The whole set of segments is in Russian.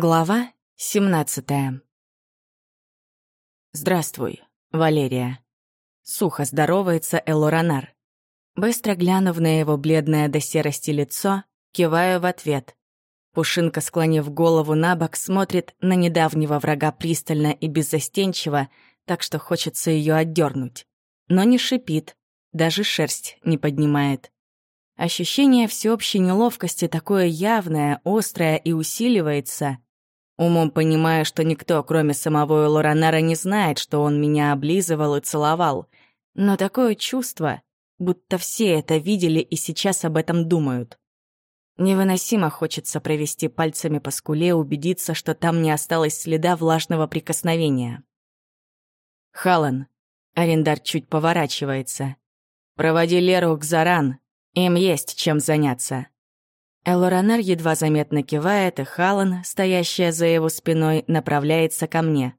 Глава 17 «Здравствуй, Валерия». Сухо здоровается Элоранар. Быстро глянув на его бледное до серости лицо, киваю в ответ. Пушинка, склонив голову на бок, смотрит на недавнего врага пристально и беззастенчиво, так что хочется ее отдернуть. Но не шипит, даже шерсть не поднимает. Ощущение всеобщей неловкости такое явное, острое и усиливается. Умом понимая, что никто, кроме самого Лоранара, не знает, что он меня облизывал и целовал. Но такое чувство, будто все это видели и сейчас об этом думают. Невыносимо хочется провести пальцами по скуле, убедиться, что там не осталось следа влажного прикосновения. «Халан», — арендар чуть поворачивается, — «проводи Леру к Заран, им есть чем заняться». Элоранар едва заметно кивает, и Халан, стоящая за его спиной, направляется ко мне.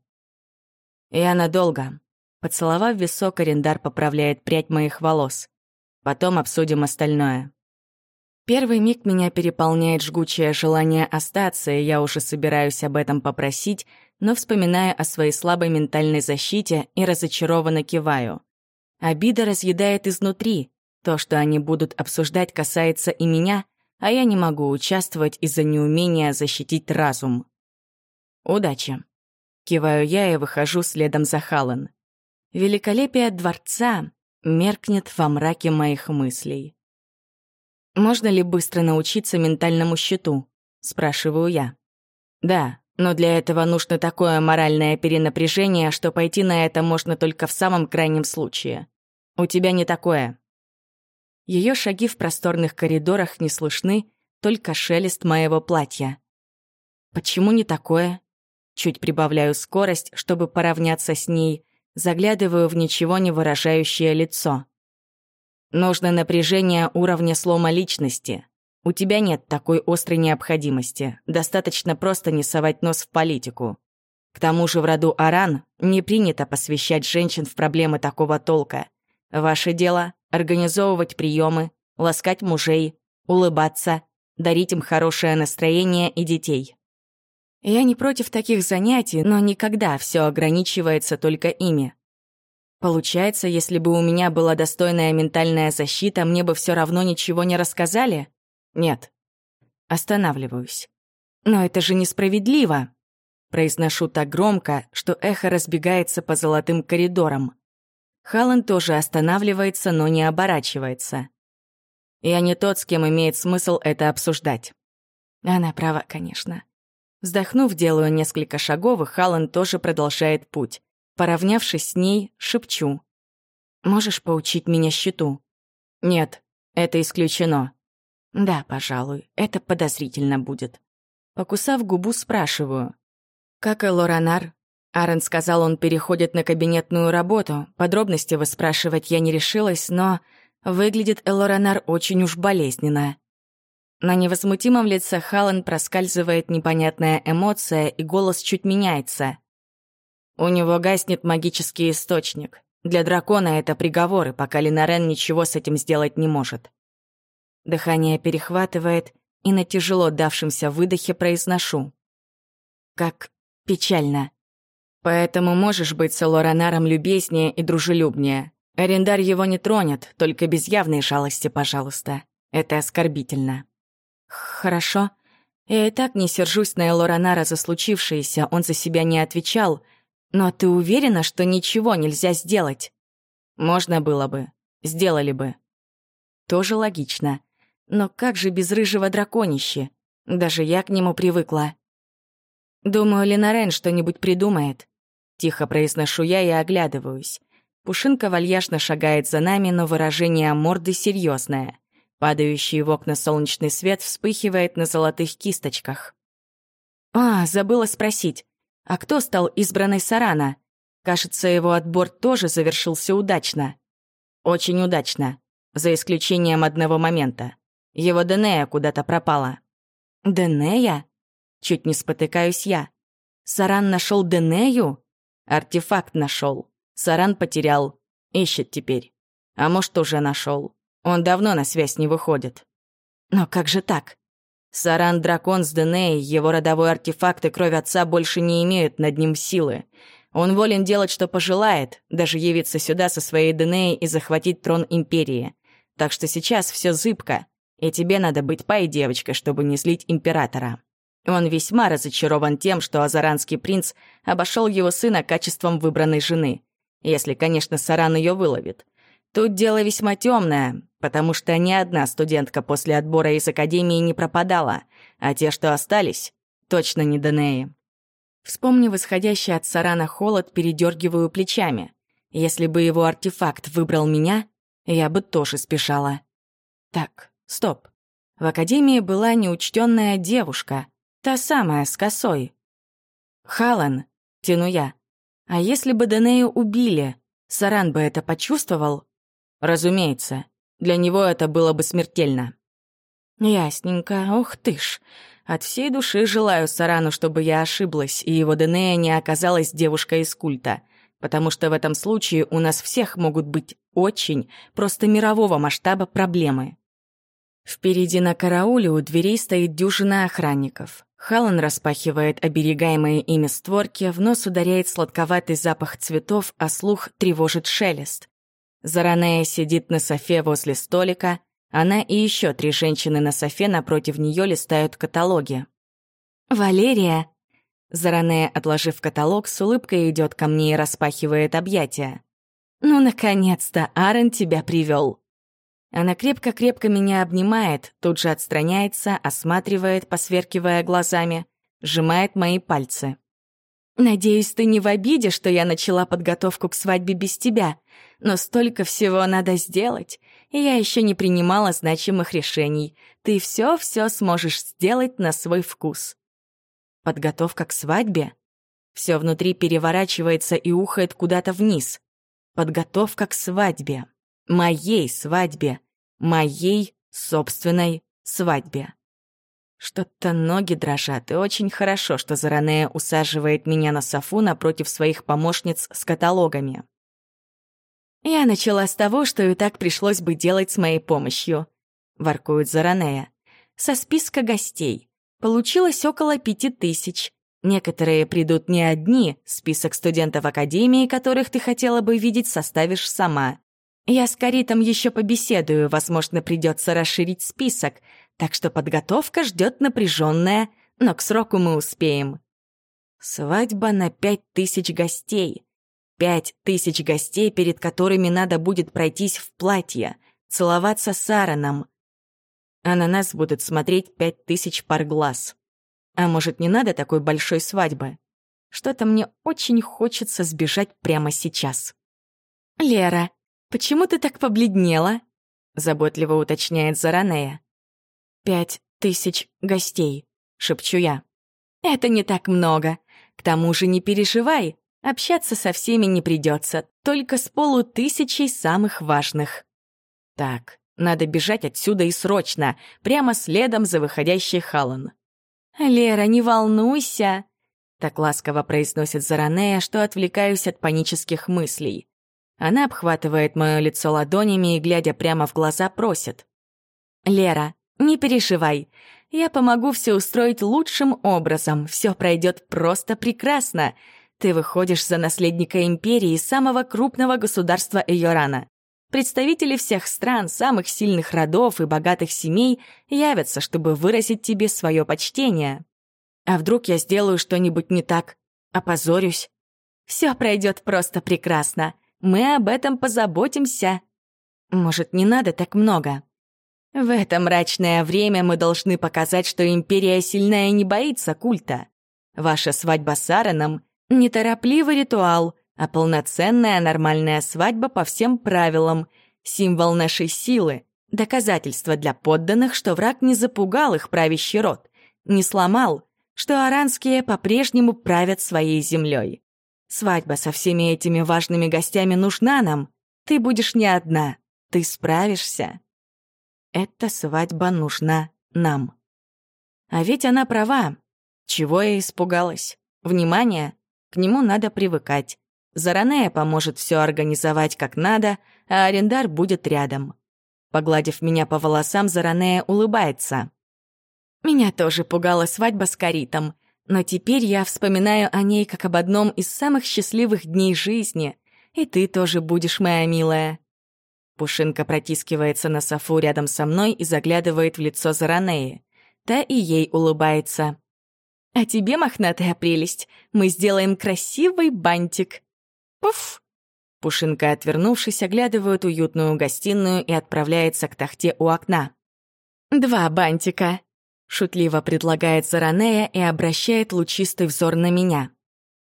«Я надолго». Поцеловав висок, арендар поправляет прядь моих волос. Потом обсудим остальное. Первый миг меня переполняет жгучее желание остаться, и я уже собираюсь об этом попросить, но вспоминаю о своей слабой ментальной защите и разочарованно киваю. Обида разъедает изнутри, то, что они будут обсуждать, касается и меня, а я не могу участвовать из-за неумения защитить разум. Удачи. Киваю я и выхожу следом за Халлен. Великолепие дворца меркнет во мраке моих мыслей. «Можно ли быстро научиться ментальному щиту?» — спрашиваю я. «Да, но для этого нужно такое моральное перенапряжение, что пойти на это можно только в самом крайнем случае. У тебя не такое. Ее шаги в просторных коридорах не слышны, только шелест моего платья. Почему не такое? Чуть прибавляю скорость, чтобы поравняться с ней, заглядываю в ничего не выражающее лицо. Нужно напряжение уровня слома личности. У тебя нет такой острой необходимости. Достаточно просто не совать нос в политику. К тому же в роду Аран не принято посвящать женщин в проблемы такого толка. Ваше дело организовывать приемы, ласкать мужей, улыбаться, дарить им хорошее настроение и детей. Я не против таких занятий, но никогда все ограничивается только ими. Получается, если бы у меня была достойная ментальная защита, мне бы все равно ничего не рассказали? Нет. Останавливаюсь. Но это же несправедливо. Произношу так громко, что эхо разбегается по золотым коридорам. Халлен тоже останавливается, но не оборачивается. Я не тот, с кем имеет смысл это обсуждать. Она права, конечно. Вздохнув, делаю несколько шагов, и Халлен тоже продолжает путь. Поравнявшись с ней, шепчу. «Можешь поучить меня счету?» «Нет, это исключено». «Да, пожалуй, это подозрительно будет». Покусав губу, спрашиваю. «Как и Лоранар, Аарон сказал, он переходит на кабинетную работу. Подробности выспрашивать я не решилась, но выглядит Элоранар очень уж болезненно. На невозмутимом лице Халлен проскальзывает непонятная эмоция, и голос чуть меняется. У него гаснет магический источник. Для дракона это приговоры, пока Линарен ничего с этим сделать не может. Дыхание перехватывает, и на тяжело давшемся выдохе произношу. Как печально. Поэтому можешь быть с Лоранаром любезнее и дружелюбнее. Арендар его не тронет, только без явной жалости, пожалуйста. Это оскорбительно. Хорошо. Я и так не сержусь на Элоранара за случившееся, он за себя не отвечал. Но ты уверена, что ничего нельзя сделать? Можно было бы. Сделали бы. Тоже логично. Но как же без рыжего драконища? Даже я к нему привыкла. Думаю, Ленарен что-нибудь придумает. Тихо произношу я и оглядываюсь. Пушинка вальяжно шагает за нами, но выражение морды серьезное. Падающий в окна солнечный свет вспыхивает на золотых кисточках. А, забыла спросить, а кто стал избранной Сарана? Кажется, его отбор тоже завершился удачно. Очень удачно, за исключением одного момента. Его Денея куда-то пропала. Денея? Чуть не спотыкаюсь я. Саран нашел Денею? Артефакт нашел. Саран потерял. Ищет теперь. А может, уже нашел. Он давно на связь не выходит. Но как же так? Саран-дракон с Денеей, его родовой артефакт и кровь отца больше не имеют над ним силы. Он волен делать, что пожелает, даже явиться сюда со своей Денеей и захватить трон Империи. Так что сейчас все зыбко, и тебе надо быть пай девочкой, чтобы не злить Императора. Он весьма разочарован тем, что азаранский принц обошел его сына качеством выбранной жены. Если, конечно, Саран ее выловит. Тут дело весьма темное, потому что ни одна студентка после отбора из академии не пропадала, а те, что остались, точно не Данеи. Вспомнив исходящий от Сарана холод, передергиваю плечами. Если бы его артефакт выбрал меня, я бы тоже спешала. Так, стоп. В академии была неучтенная девушка, та самая с косой. Халан, тяну я. А если бы Данею убили, Саран бы это почувствовал? Разумеется, для него это было бы смертельно. Ясненько, ух ты ж. От всей души желаю Сарану, чтобы я ошиблась, и его Денея не оказалась девушкой из культа, потому что в этом случае у нас всех могут быть очень, просто мирового масштаба проблемы. Впереди на карауле у дверей стоит дюжина охранников. Халан распахивает оберегаемые ими створки, в нос ударяет сладковатый запах цветов, а слух тревожит шелест. Заранея сидит на софе возле столика, она и еще три женщины на софе напротив нее листают каталоги. «Валерия!» Заранея, отложив каталог, с улыбкой идет ко мне и распахивает объятия. «Ну, наконец-то, Аарон тебя привел. Она крепко-крепко меня обнимает, тут же отстраняется, осматривает, посверкивая глазами, сжимает мои пальцы. «Надеюсь, ты не в обиде, что я начала подготовку к свадьбе без тебя, но столько всего надо сделать, и я еще не принимала значимых решений. Ты все-все сможешь сделать на свой вкус». Подготовка к свадьбе? Все внутри переворачивается и ухает куда-то вниз. Подготовка к свадьбе. Моей свадьбе. Моей собственной свадьбе. Что-то ноги дрожат, и очень хорошо, что Заранея усаживает меня на софу напротив своих помощниц с каталогами. «Я начала с того, что и так пришлось бы делать с моей помощью», — воркует Заранея. «Со списка гостей. Получилось около пяти тысяч. Некоторые придут не одни, список студентов Академии, которых ты хотела бы видеть, составишь сама. Я с Каритом еще побеседую, возможно, придется расширить список, так что подготовка ждет напряженная, но к сроку мы успеем. Свадьба на пять тысяч гостей. Пять тысяч гостей, перед которыми надо будет пройтись в платье, целоваться с Аароном. А на нас будут смотреть пять тысяч пар глаз. А может, не надо такой большой свадьбы? Что-то мне очень хочется сбежать прямо сейчас. «Лера, почему ты так побледнела?» — заботливо уточняет Заранея. «Пять тысяч гостей», — шепчу я. «Это не так много. К тому же не переживай, общаться со всеми не придется, только с полутысячей самых важных». Так, надо бежать отсюда и срочно, прямо следом за выходящей Халан. «Лера, не волнуйся!» Так ласково произносит Заранея, что отвлекаюсь от панических мыслей. Она обхватывает мое лицо ладонями и, глядя прямо в глаза, просит. «Лера, не переживай. Я помогу все устроить лучшим образом. Все пройдет просто прекрасно. Ты выходишь за наследника империи самого крупного государства Эйорана. Представители всех стран, самых сильных родов и богатых семей явятся, чтобы выразить тебе свое почтение. А вдруг я сделаю что-нибудь не так? Опозорюсь? Все пройдет просто прекрасно. Мы об этом позаботимся. Может, не надо так много? В это мрачное время мы должны показать, что Империя сильная не боится культа. Ваша свадьба с Аароном — не торопливый ритуал, а полноценная нормальная свадьба по всем правилам, символ нашей силы, доказательство для подданных, что враг не запугал их правящий род, не сломал, что аранские по-прежнему правят своей землей. Свадьба со всеми этими важными гостями нужна нам. Ты будешь не одна, ты справишься. Эта свадьба нужна нам. А ведь она права. Чего я испугалась? Внимание, к нему надо привыкать. Заранее поможет все организовать как надо, а арендар будет рядом. Погладив меня по волосам, Заранея улыбается. Меня тоже пугала свадьба с Каритом, но теперь я вспоминаю о ней как об одном из самых счастливых дней жизни, и ты тоже будешь моя милая. Пушинка протискивается на софу рядом со мной и заглядывает в лицо Заранеи. Та и ей улыбается. «А тебе, мохнатая прелесть, мы сделаем красивый бантик!» «Пуф!» Пушинка, отвернувшись, оглядывает уютную гостиную и отправляется к тахте у окна. «Два бантика!» — шутливо предлагает Заранея и обращает лучистый взор на меня.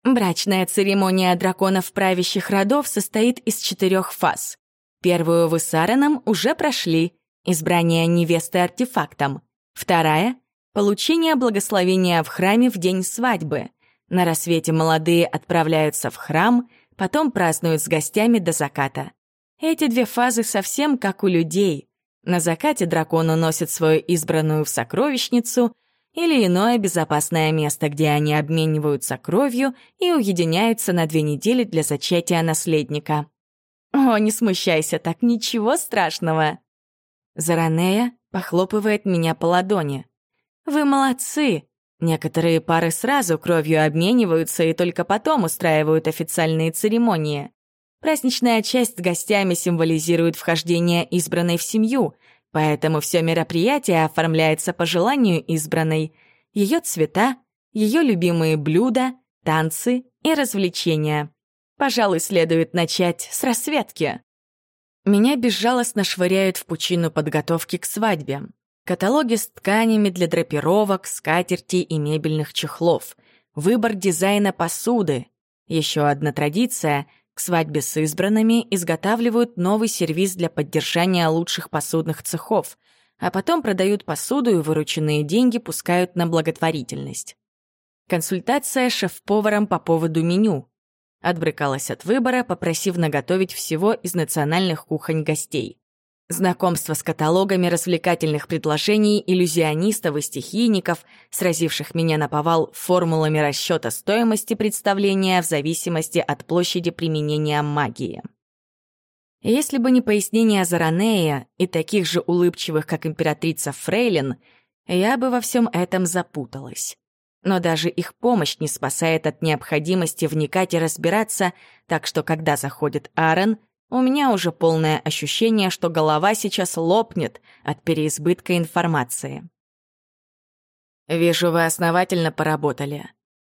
Брачная церемония драконов правящих родов состоит из четырех фаз. Первую вы с Аароном уже прошли. Избрание невесты артефактом. Вторая — получение благословения в храме в день свадьбы. На рассвете молодые отправляются в храм, потом празднуют с гостями до заката. Эти две фазы совсем как у людей. На закате дракон уносит свою избранную в сокровищницу или иное безопасное место, где они обмениваются кровью и уединяются на две недели для зачатия наследника. «О, не смущайся, так ничего страшного!» Заранея похлопывает меня по ладони. «Вы молодцы! Некоторые пары сразу кровью обмениваются и только потом устраивают официальные церемонии. Праздничная часть с гостями символизирует вхождение избранной в семью, поэтому все мероприятие оформляется по желанию избранной. Ее цвета, ее любимые блюда, танцы и развлечения. Пожалуй, следует начать с рассветки. Меня безжалостно швыряют в пучину подготовки к свадьбе. Каталоги с тканями для драпировок, скатерти и мебельных чехлов. Выбор дизайна посуды. Еще одна традиция — к свадьбе с избранными изготавливают новый сервиз для поддержания лучших посудных цехов, а потом продают посуду и вырученные деньги пускают на благотворительность. Консультация шеф-поваром по поводу меню. Отбрыкалась от выбора, попросив наготовить всего из национальных кухонь гостей. Знакомство с каталогами развлекательных предложений иллюзионистов и стихийников, сразивших меня на повал формулами расчета стоимости представления в зависимости от площади применения магии. Если бы не пояснение Заранея и таких же улыбчивых, как императрица Фрейлин, я бы во всем этом запуталась. Но даже их помощь не спасает от необходимости вникать и разбираться, так что когда заходит Аарон, у меня уже полное ощущение, что голова сейчас лопнет от переизбытка информации. «Вижу, вы основательно поработали».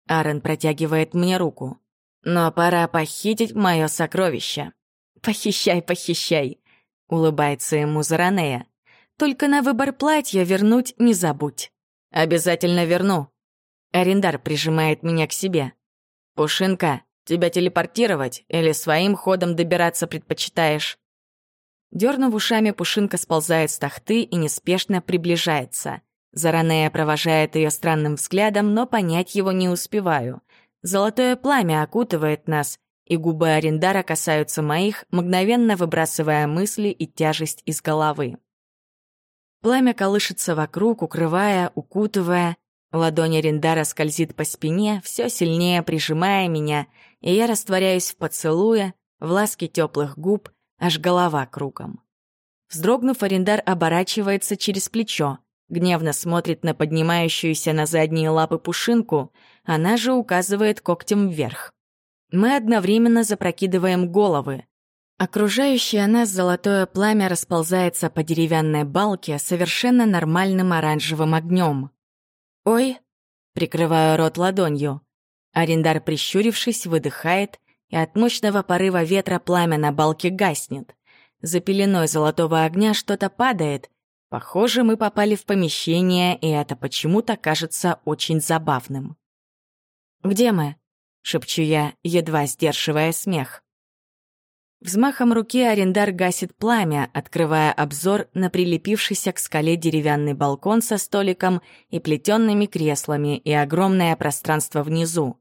Аарон протягивает мне руку. «Но пора похитить мое сокровище». «Похищай, похищай», — улыбается ему Заранея. «Только на выбор платья вернуть не забудь». «Обязательно верну», Арендар прижимает меня к себе. «Пушинка, тебя телепортировать или своим ходом добираться предпочитаешь?» Дернув ушами, Пушинка сползает с тахты и неспешно приближается. Заранея провожает ее странным взглядом, но понять его не успеваю. Золотое пламя окутывает нас, и губы Арендара касаются моих, мгновенно выбрасывая мысли и тяжесть из головы. Пламя колышется вокруг, укрывая, укутывая, Ладонь Арендара скользит по спине, все сильнее прижимая меня, и я растворяюсь в поцелуе, в ласке теплых губ, аж голова кругом. Вздрогнув, Арендар оборачивается через плечо, гневно смотрит на поднимающуюся на задние лапы пушинку, она же указывает когтем вверх. Мы одновременно запрокидываем головы. Окружающее нас золотое пламя расползается по деревянной балке совершенно нормальным оранжевым огнем. «Ой!» — прикрываю рот ладонью. Арендар, прищурившись, выдыхает, и от мощного порыва ветра пламя на балке гаснет. За пеленой золотого огня что-то падает. Похоже, мы попали в помещение, и это почему-то кажется очень забавным. «Где мы?» — шепчу я, едва сдерживая смех. Взмахом руки арендар гасит пламя, открывая обзор на прилепившийся к скале деревянный балкон со столиком и плетенными креслами и огромное пространство внизу.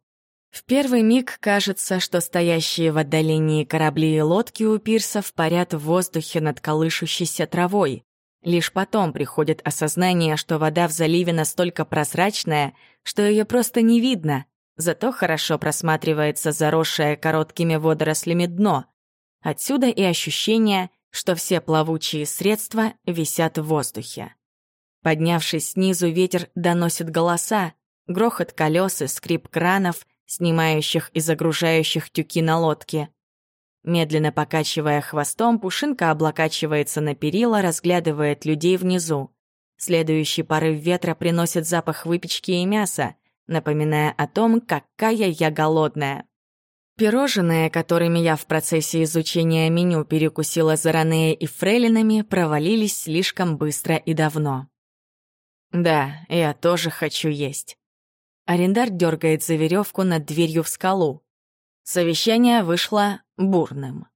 В первый миг кажется, что стоящие в отдалении корабли и лодки у пирсов парят в воздухе над колышущейся травой. Лишь потом приходит осознание, что вода в заливе настолько прозрачная, что ее просто не видно, зато хорошо просматривается заросшее короткими водорослями дно — Отсюда и ощущение, что все плавучие средства висят в воздухе. Поднявшись снизу, ветер доносит голоса, грохот колес и скрип кранов, снимающих и загружающих тюки на лодке. Медленно покачивая хвостом, Пушинка облокачивается на перила, разглядывает людей внизу. Следующий порыв ветра приносит запах выпечки и мяса, напоминая о том, какая я голодная. Пирожные, которыми я в процессе изучения меню перекусила за Ранея и фрейлинами, провалились слишком быстро и давно. Да, я тоже хочу есть. Арендар дергает за веревку над дверью в скалу. Совещание вышло бурным.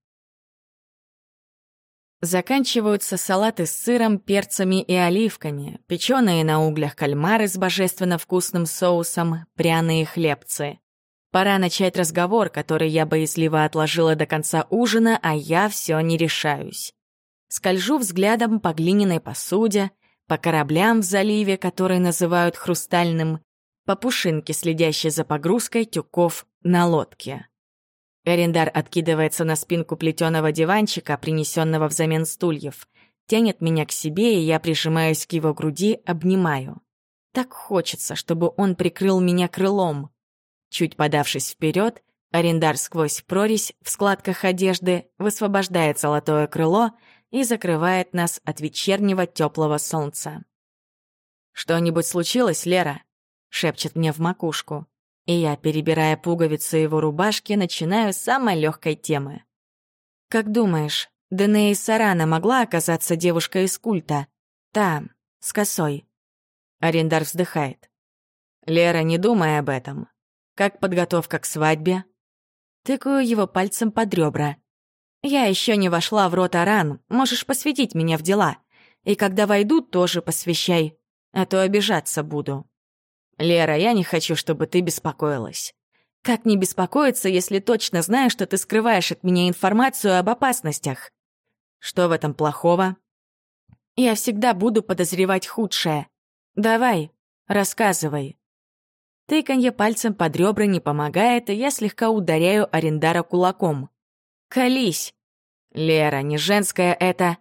Заканчиваются салаты с сыром, перцами и оливками, печеные на углях кальмары с божественно вкусным соусом, пряные хлебцы. Пора начать разговор, который я боязливо отложила до конца ужина, а я все не решаюсь. Скольжу взглядом по глиняной посуде, по кораблям в заливе, который называют хрустальным, по пушинке, следящей за погрузкой тюков на лодке. Эрендар откидывается на спинку плетеного диванчика, принесенного взамен стульев, тянет меня к себе, и я прижимаюсь к его груди, обнимаю. Так хочется, чтобы он прикрыл меня крылом. Чуть подавшись вперед, арендар сквозь прорезь в складках одежды высвобождает золотое крыло и закрывает нас от вечернего теплого солнца. «Что-нибудь случилось, Лера?» — шепчет мне в макушку. И я, перебирая пуговицы его рубашки, начинаю с самой легкой темы. «Как думаешь, Денеи Сарана могла оказаться девушкой из культа? Там, с косой?» Арендар вздыхает. «Лера, не думай об этом. Как подготовка к свадьбе? Тыкаю его пальцем под ребра. Я еще не вошла в рот Аран, можешь посвятить меня в дела. И когда войду, тоже посвящай, а то обижаться буду. Лера, я не хочу, чтобы ты беспокоилась. Как не беспокоиться, если точно знаю, что ты скрываешь от меня информацию об опасностях? Что в этом плохого? Я всегда буду подозревать худшее. Давай, рассказывай. Тыканье пальцем под ребра не помогает, и я слегка ударяю Арендара кулаком. «Колись!» «Лера, не женское это...»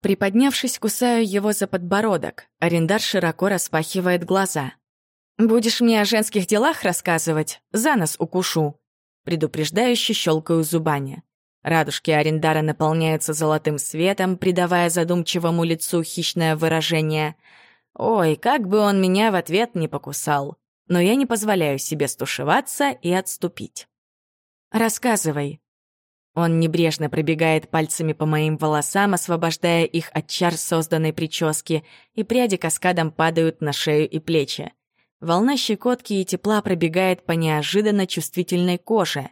Приподнявшись, кусаю его за подбородок. Арендар широко распахивает глаза. «Будешь мне о женских делах рассказывать? За нос укушу!» Предупреждающе щелкаю зубами. Радужки Арендара наполняются золотым светом, придавая задумчивому лицу хищное выражение. «Ой, как бы он меня в ответ не покусал!» но я не позволяю себе стушеваться и отступить. «Рассказывай». Он небрежно пробегает пальцами по моим волосам, освобождая их от чар созданной прически, и пряди каскадом падают на шею и плечи. Волна щекотки и тепла пробегает по неожиданно чувствительной коже.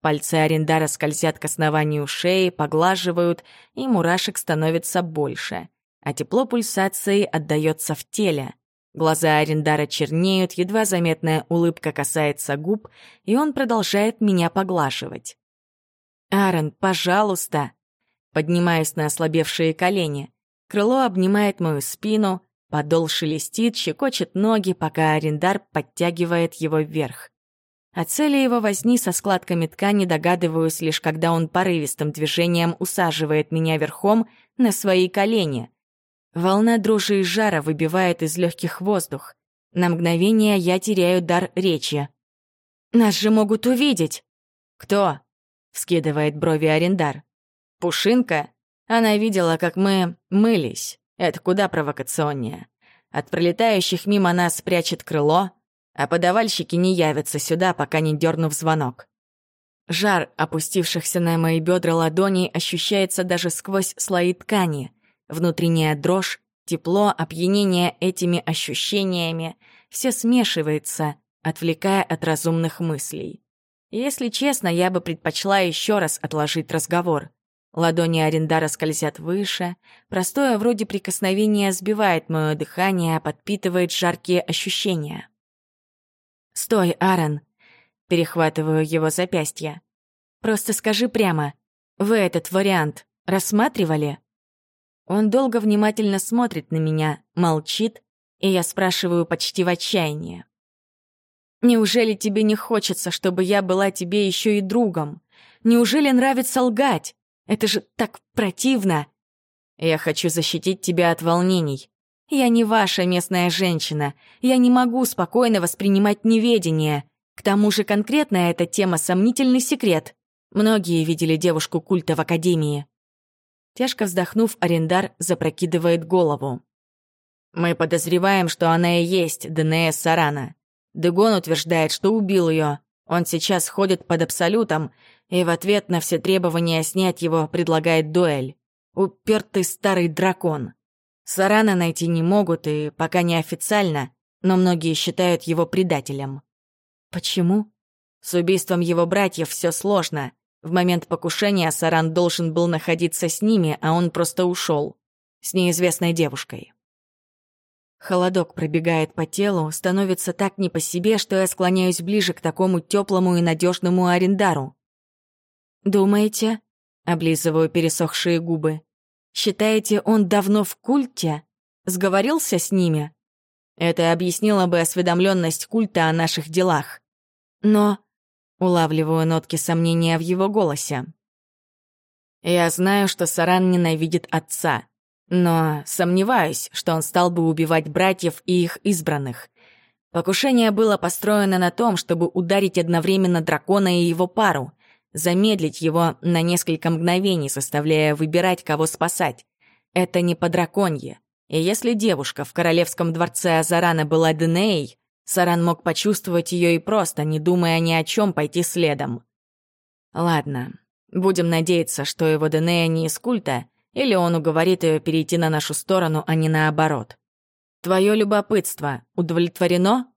Пальцы Арендара скользят к основанию шеи, поглаживают, и мурашек становится больше, а тепло пульсации отдаётся в теле. Глаза Арендара чернеют, едва заметная улыбка касается губ, и он продолжает меня поглаживать. «Аарон, пожалуйста!» Поднимаюсь на ослабевшие колени. Крыло обнимает мою спину, подол шелестит, щекочет ноги, пока Арендар подтягивает его вверх. О цели его возни со складками ткани догадываюсь лишь когда он порывистым движением усаживает меня верхом на свои колени. Волна дрожи и жара выбивает из легких воздух. На мгновение я теряю дар речи. «Нас же могут увидеть!» «Кто?» — вскидывает брови Арендар. «Пушинка? Она видела, как мы мылись. Это куда провокационнее. От пролетающих мимо нас спрячет крыло, а подавальщики не явятся сюда, пока не дернув звонок. Жар, опустившихся на мои бедра ладоней, ощущается даже сквозь слои ткани. Внутренняя дрожь, тепло, опьянение этими ощущениями — все смешивается, отвлекая от разумных мыслей. Если честно, я бы предпочла еще раз отложить разговор. Ладони Арендара скользят выше, простое вроде прикосновения сбивает мое дыхание, подпитывает жаркие ощущения. «Стой, Аарон!» — перехватываю его запястье. «Просто скажи прямо, вы этот вариант рассматривали?» Он долго внимательно смотрит на меня, молчит, и я спрашиваю почти в отчаянии. «Неужели тебе не хочется, чтобы я была тебе еще и другом? Неужели нравится лгать? Это же так противно!» «Я хочу защитить тебя от волнений. Я не ваша местная женщина. Я не могу спокойно воспринимать неведение. К тому же конкретно эта тема — сомнительный секрет. Многие видели девушку культа в академии. Тяжко вздохнув, арендар запрокидывает голову. «Мы подозреваем, что она и есть ДНС Сарана. Дегон утверждает, что убил ее. Он сейчас ходит под абсолютом и в ответ на все требования снять его предлагает дуэль. Упертый старый дракон. Сарана найти не могут и пока не официально, но многие считают его предателем. Почему? С убийством его братьев все сложно. В момент покушения Саран должен был находиться с ними, а он просто ушел. С неизвестной девушкой. Холодок пробегает по телу, становится так не по себе, что я склоняюсь ближе к такому теплому и надежному арендару. «Думаете?» — облизываю пересохшие губы. «Считаете, он давно в культе? Сговорился с ними?» Это объяснило бы осведомленность культа о наших делах. Но Улавливаю нотки сомнения в его голосе. Я знаю, что Саран ненавидит отца, но сомневаюсь, что он стал бы убивать братьев и их избранных. Покушение было построено на том, чтобы ударить одновременно дракона и его пару, замедлить его на несколько мгновений, заставляя выбирать, кого спасать. Это не по драконье. И если девушка в королевском дворце Азарана была Денеей, Саран мог почувствовать ее и просто, не думая ни о чем, пойти следом. Ладно, будем надеяться, что его Денея не из культа, или он уговорит ее перейти на нашу сторону, а не наоборот. Твое любопытство удовлетворено?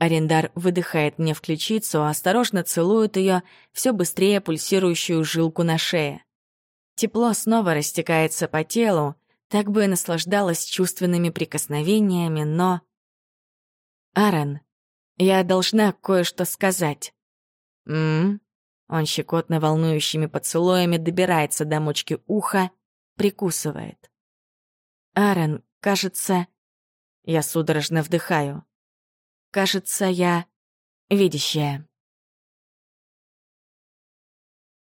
Арендар выдыхает мне в ключицу, осторожно целует ее, все быстрее пульсирующую жилку на шее. Тепло снова растекается по телу, так бы и наслаждалась чувственными прикосновениями, но... «Аарон, я должна кое-что сказать». «М-м-м?» Он щекотно волнующими поцелуями добирается до мочки уха, прикусывает. «Аарон, кажется...» Я судорожно вдыхаю. «Кажется, я видящая».